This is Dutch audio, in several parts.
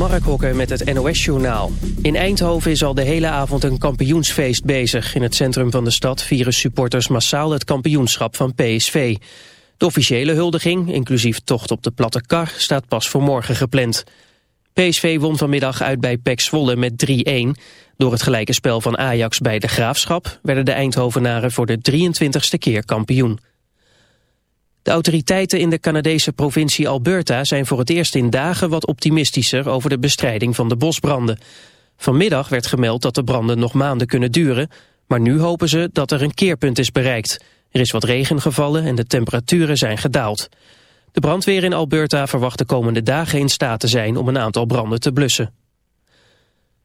Mark Hokker met het NOS-journaal. In Eindhoven is al de hele avond een kampioensfeest bezig. In het centrum van de stad vieren supporters massaal het kampioenschap van PSV. De officiële huldiging, inclusief tocht op de platte kar, staat pas voor morgen gepland. PSV won vanmiddag uit bij PEC Zwolle met 3-1. Door het gelijke spel van Ajax bij de Graafschap... werden de Eindhovenaren voor de 23ste keer kampioen. De autoriteiten in de Canadese provincie Alberta zijn voor het eerst in dagen wat optimistischer over de bestrijding van de bosbranden. Vanmiddag werd gemeld dat de branden nog maanden kunnen duren, maar nu hopen ze dat er een keerpunt is bereikt. Er is wat regen gevallen en de temperaturen zijn gedaald. De brandweer in Alberta verwacht de komende dagen in staat te zijn om een aantal branden te blussen.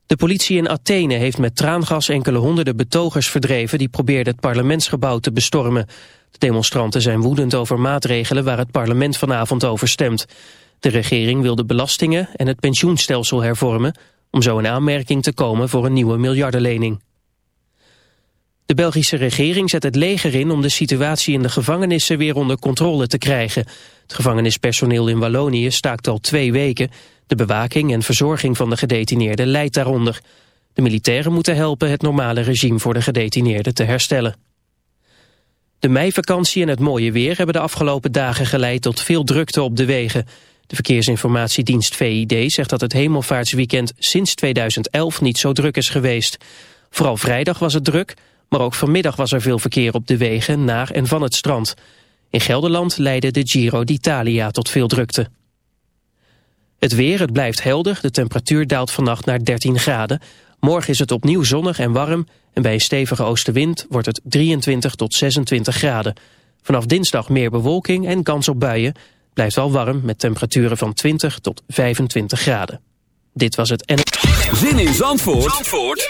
De politie in Athene heeft met traangas enkele honderden betogers verdreven die probeerden het parlementsgebouw te bestormen. De demonstranten zijn woedend over maatregelen waar het parlement vanavond over stemt. De regering wil de belastingen en het pensioenstelsel hervormen... om zo in aanmerking te komen voor een nieuwe miljardenlening. De Belgische regering zet het leger in om de situatie in de gevangenissen weer onder controle te krijgen. Het gevangenispersoneel in Wallonië staakt al twee weken. De bewaking en verzorging van de gedetineerden leidt daaronder. De militairen moeten helpen het normale regime voor de gedetineerden te herstellen. De meivakantie en het mooie weer hebben de afgelopen dagen geleid tot veel drukte op de wegen. De verkeersinformatiedienst VID zegt dat het hemelvaartsweekend sinds 2011 niet zo druk is geweest. Vooral vrijdag was het druk, maar ook vanmiddag was er veel verkeer op de wegen naar en van het strand. In Gelderland leidde de Giro d'Italia tot veel drukte. Het weer, het blijft helder, de temperatuur daalt vannacht naar 13 graden. Morgen is het opnieuw zonnig en warm en bij een stevige oostenwind wordt het 23 tot 26 graden. Vanaf dinsdag meer bewolking en kans op buien. Blijft wel warm met temperaturen van 20 tot 25 graden. Dit was het en... Zin in Zandvoort, Zandvoort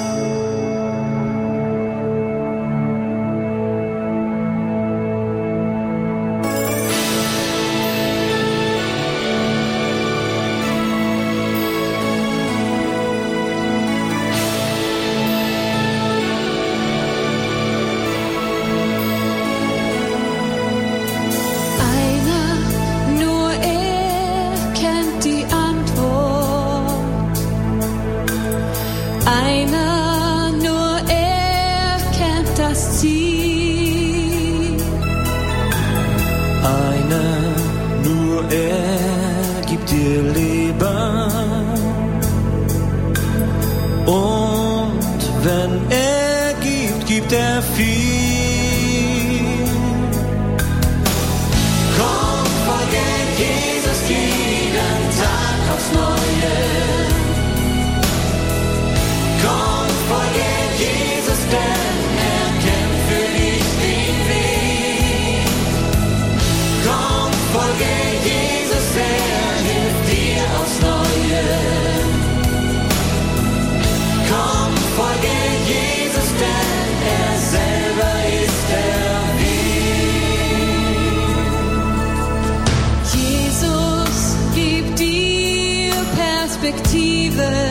das Ziel. Einer, nur er gibt dir Leben. Und wenn er gibt, gibt er viel. Komm, vergeht Jesus jeden Tag aufs Neue. Komm, forget Jesus' death. positieve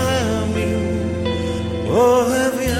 time you oh have you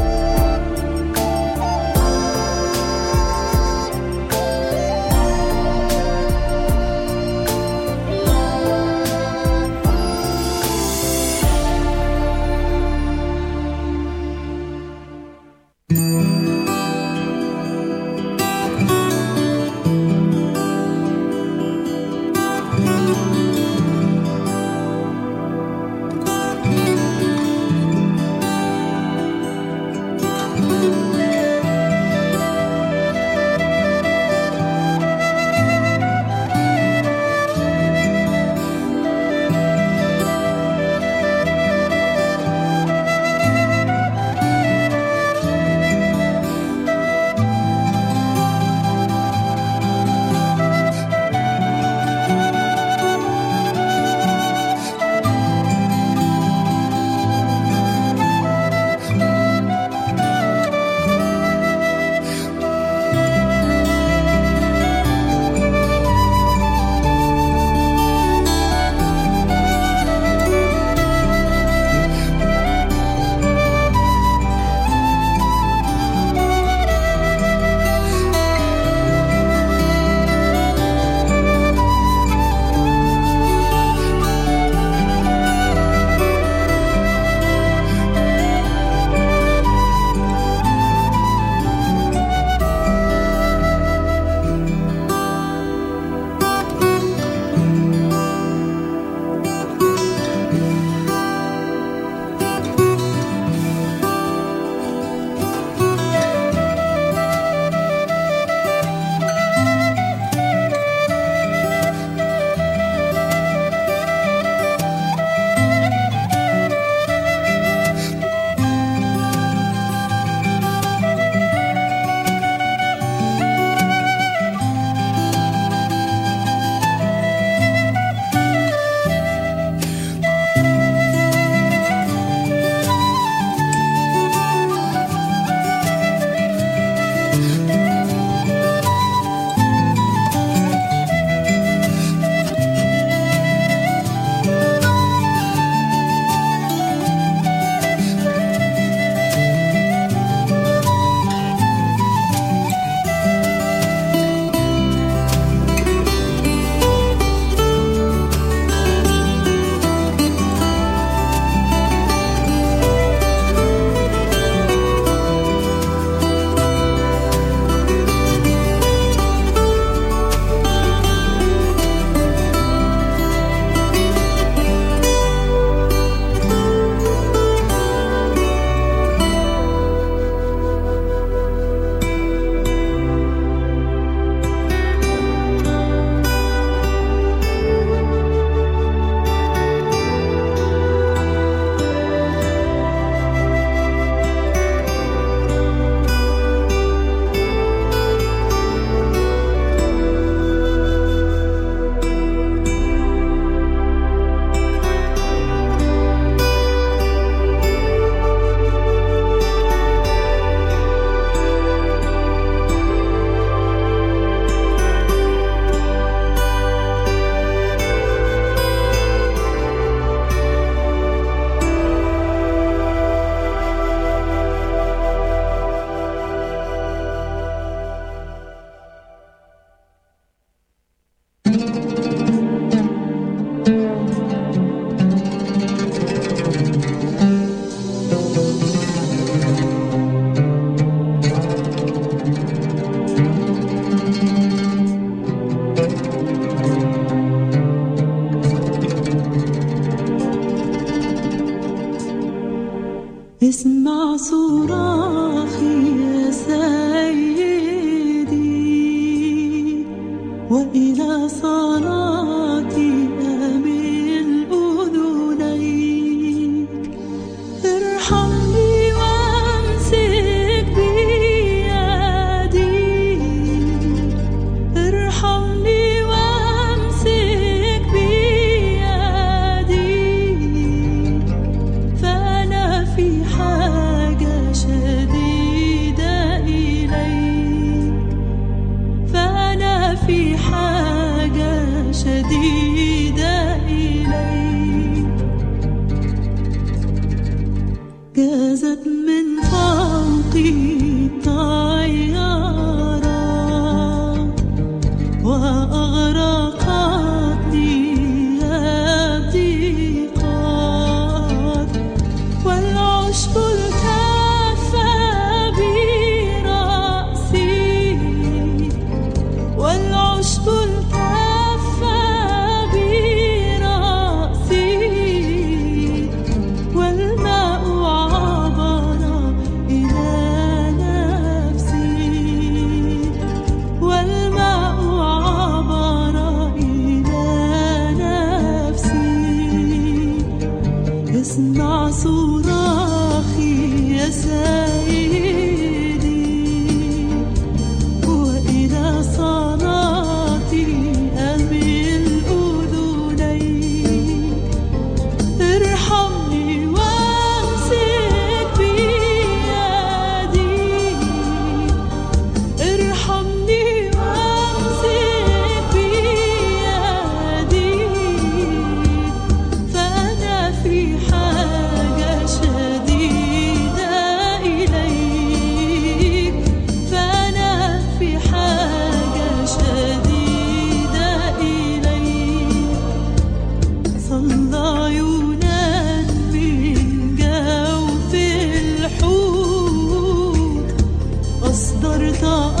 nazarda